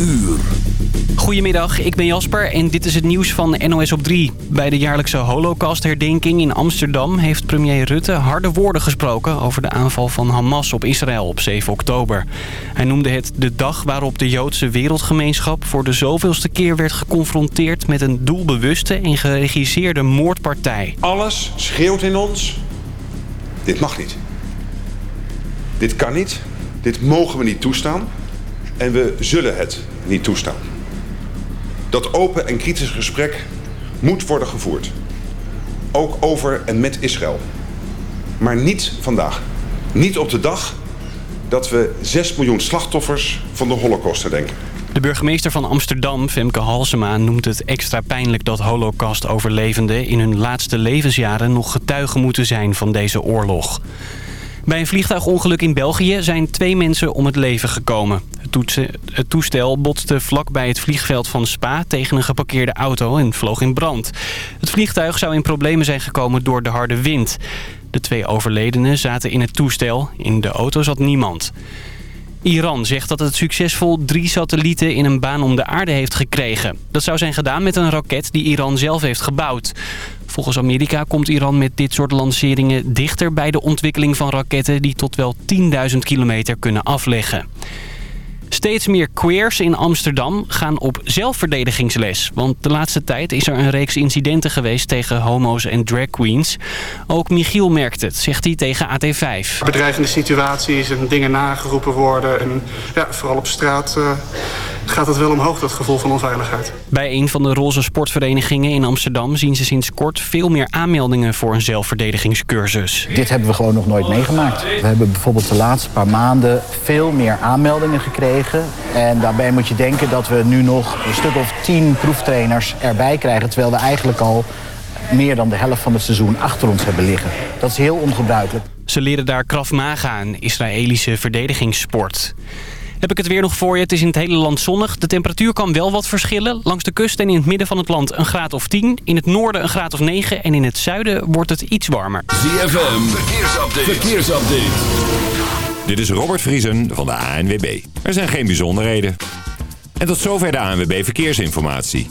uur. Goedemiddag, ik ben Jasper en dit is het nieuws van NOS op 3. Bij de jaarlijkse Holocaustherdenking in Amsterdam heeft premier Rutte harde woorden gesproken over de aanval van Hamas op Israël op 7 oktober. Hij noemde het de dag waarop de Joodse wereldgemeenschap voor de zoveelste keer werd geconfronteerd met een doelbewuste en geregisseerde moordpartij. Alles schreeuwt in ons, dit mag niet. Dit kan niet, dit mogen we niet toestaan en we zullen het niet toestaan. Dat open en kritisch gesprek moet worden gevoerd. Ook over en met Israël. Maar niet vandaag. Niet op de dag dat we 6 miljoen slachtoffers van de holocaust herdenken. De burgemeester van Amsterdam, Femke Halsema, noemt het extra pijnlijk dat holocaust-overlevenden in hun laatste levensjaren nog getuigen moeten zijn van deze oorlog. Bij een vliegtuigongeluk in België zijn twee mensen om het leven gekomen. Het toestel botste vlak bij het vliegveld van Spa tegen een geparkeerde auto en vloog in brand. Het vliegtuig zou in problemen zijn gekomen door de harde wind. De twee overledenen zaten in het toestel. In de auto zat niemand. Iran zegt dat het succesvol drie satellieten in een baan om de aarde heeft gekregen. Dat zou zijn gedaan met een raket die Iran zelf heeft gebouwd. Volgens Amerika komt Iran met dit soort lanceringen dichter bij de ontwikkeling van raketten... die tot wel 10.000 kilometer kunnen afleggen. Steeds meer queers in Amsterdam gaan op zelfverdedigingsles. Want de laatste tijd is er een reeks incidenten geweest tegen homo's en drag queens. Ook Michiel merkt het, zegt hij tegen AT5. Bedreigende situaties en dingen nageroepen worden. En ja, vooral op straat uh, gaat het wel omhoog, dat gevoel van onveiligheid. Bij een van de roze sportverenigingen in Amsterdam zien ze sinds kort veel meer aanmeldingen voor een zelfverdedigingscursus. Dit hebben we gewoon nog nooit meegemaakt. We hebben bijvoorbeeld de laatste paar maanden veel meer aanmeldingen gekregen en daarbij moet je denken dat we nu nog een stuk of tien proeftrainers erbij krijgen... terwijl we eigenlijk al meer dan de helft van het seizoen achter ons hebben liggen. Dat is heel ongebruikelijk. Ze leren daar Krav Maga, een Israëlische verdedigingssport. Heb ik het weer nog voor je. Het is in het hele land zonnig. De temperatuur kan wel wat verschillen. Langs de kust en in het midden van het land een graad of 10. In het noorden een graad of 9. En in het zuiden wordt het iets warmer. ZFM, verkeersupdate. verkeersupdate. Dit is Robert Vriesen van de ANWB. Er zijn geen bijzonderheden. En tot zover de ANWB Verkeersinformatie.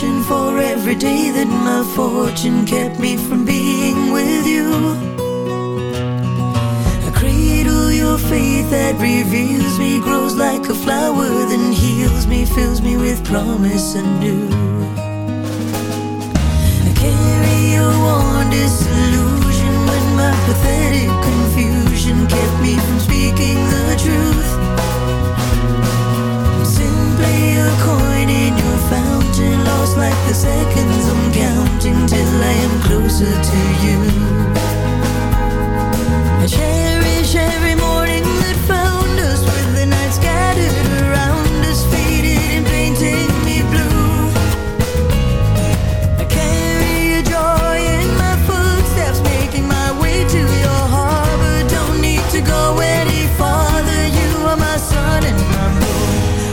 Wishing for every day that my fortune kept me from being with you. I cradle your faith that reveals me, grows like a flower, then heals me, fills me with promise anew. I carry your warm disillusion when my pathetic confusion kept me from speaking the truth. Like the seconds I'm counting till I am closer to you. I cherish every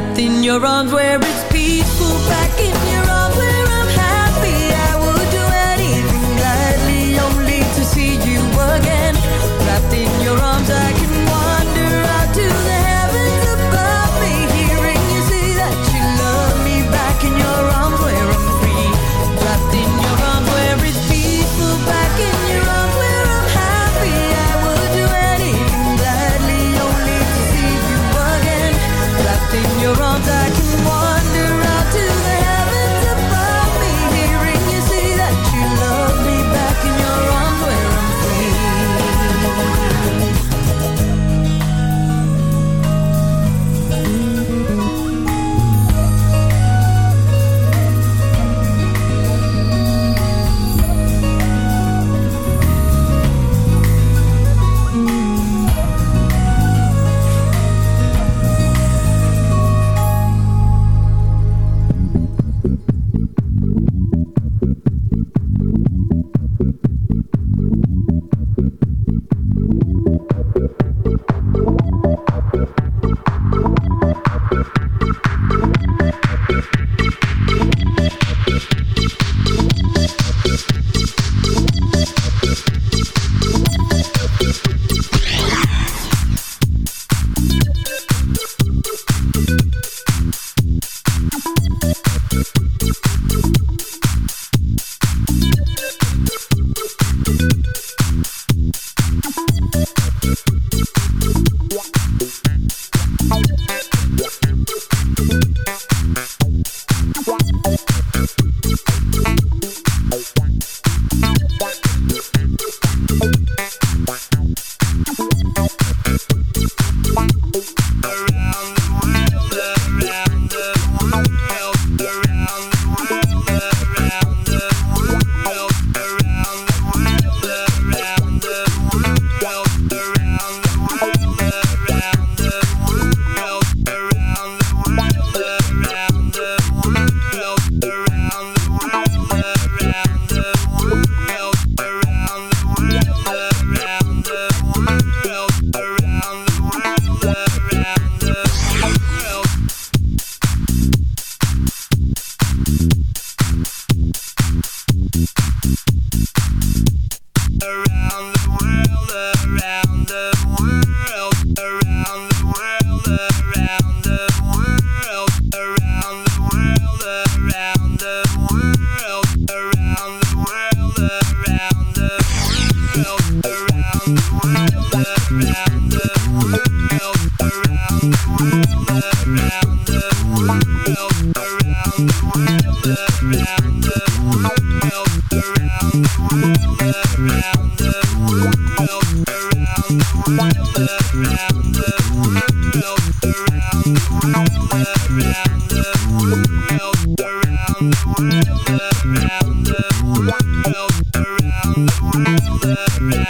Moon, wrapped in your arms where it's Thank you.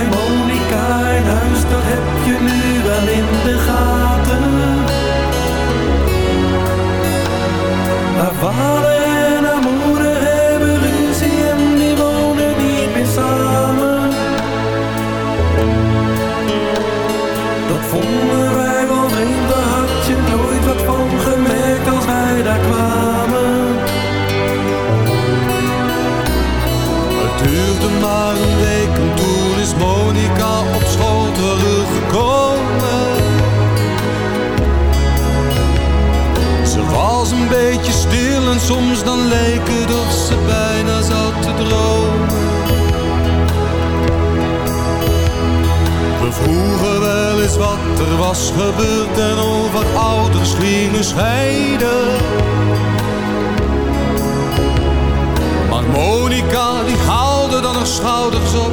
Bij Monica in huis, dat heb je nu wel in de gaten. Haar vader en haar moeder hebben ruzie en die wonen niet meer samen. Dat vonden wij wel vreemd, daar had je nooit wat van gemerkt als wij daar kwamen. Monica op school teruggekomen. Ze was een beetje stil en soms dan leek het of ze bijna zat te dromen. We vroegen wel eens wat er was gebeurd en over ouders gingen scheiden. Maar Monica die haalde dan haar schouders op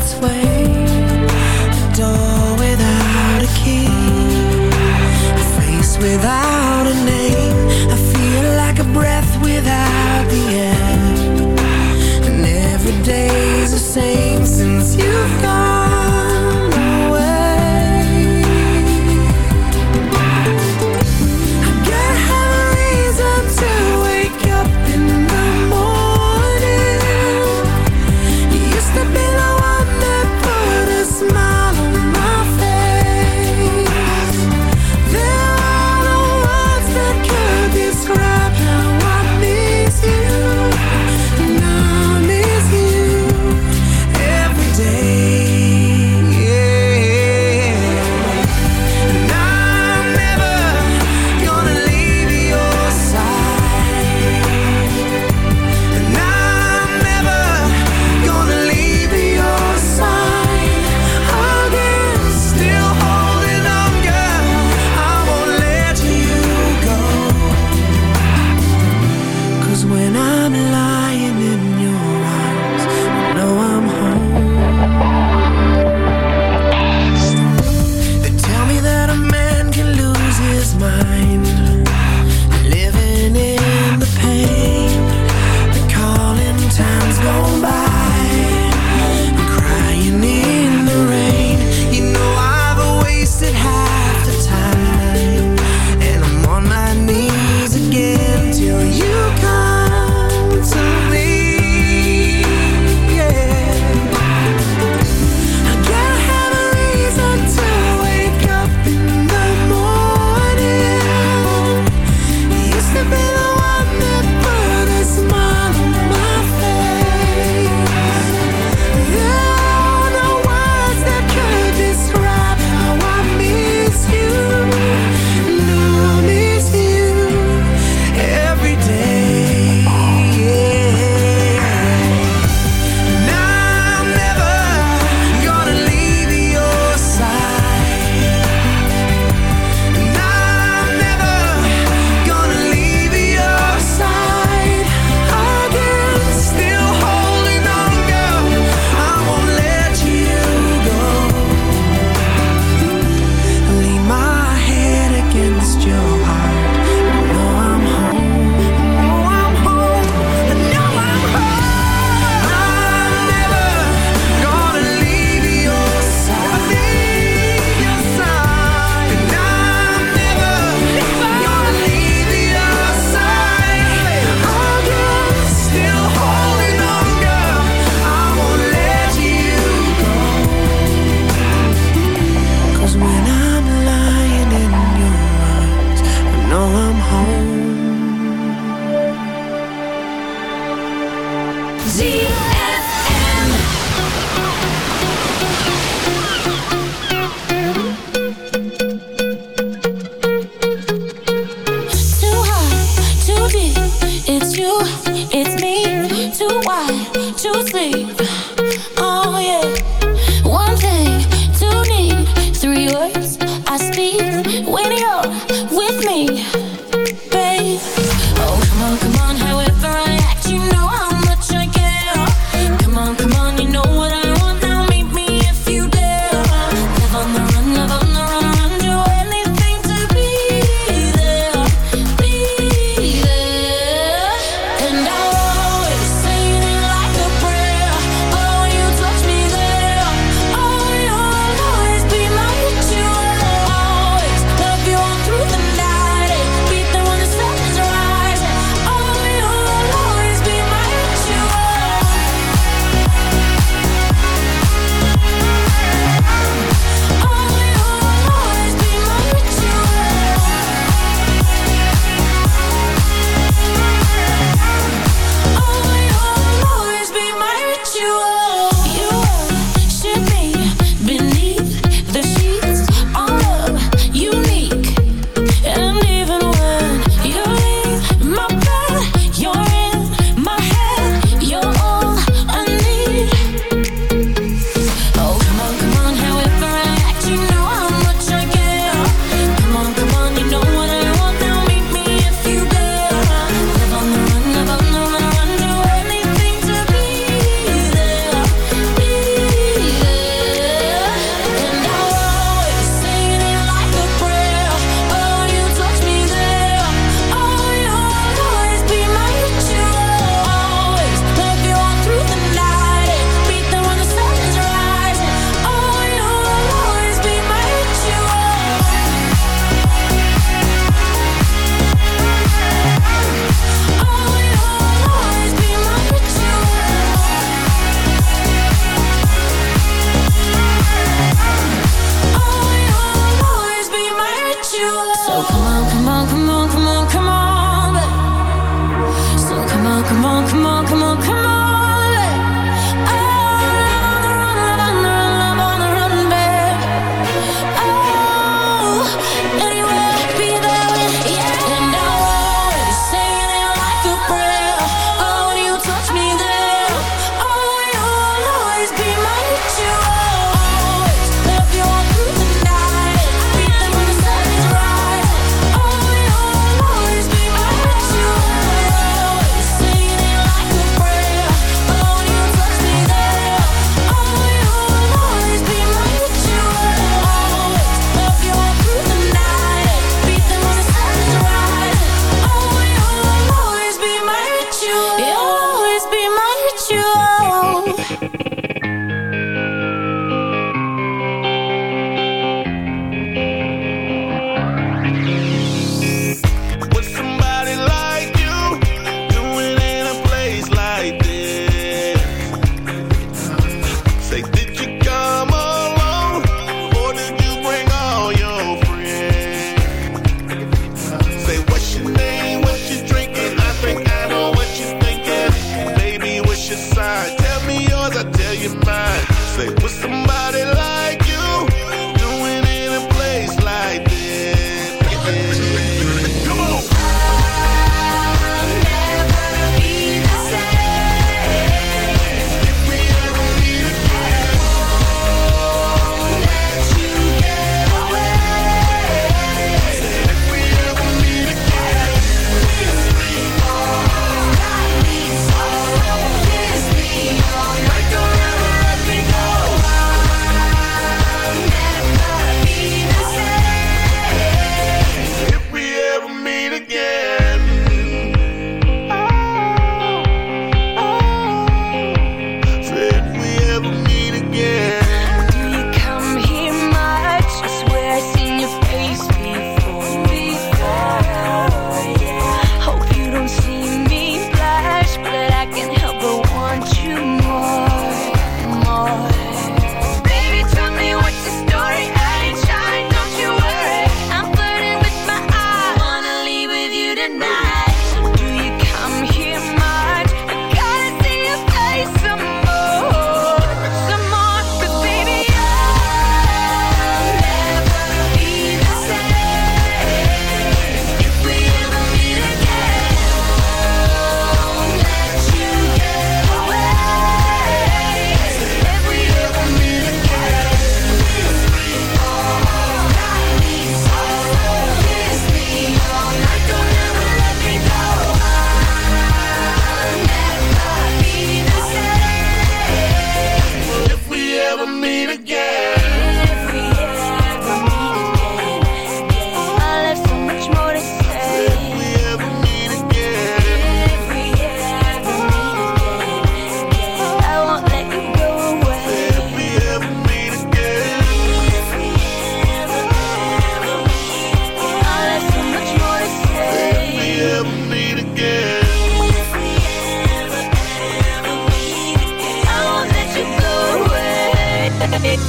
this way.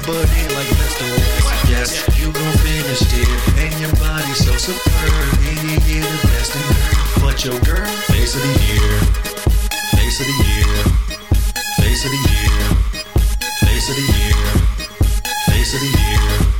my body like Mr. Yes, you gon' finish it. And your body so superb. Yeah, yeah, yeah, the best in her. But your girl, face of the year. Face of the year. Face of the year. Face of the year. Face of the year.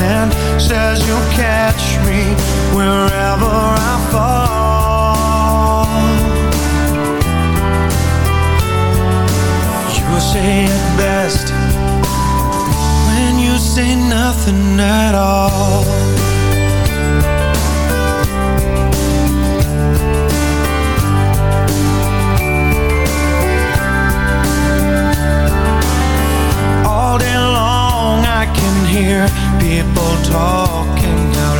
hand says you'll catch me wherever I fall. You say it best when you say nothing at all. All day long I can hear people talking out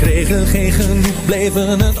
kregen geen genoeg, bleven het.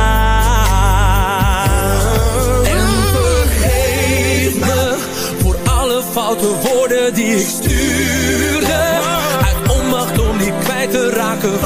Foute woorden die ik stuurde. Uit onmacht om niet kwijt te raken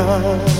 God.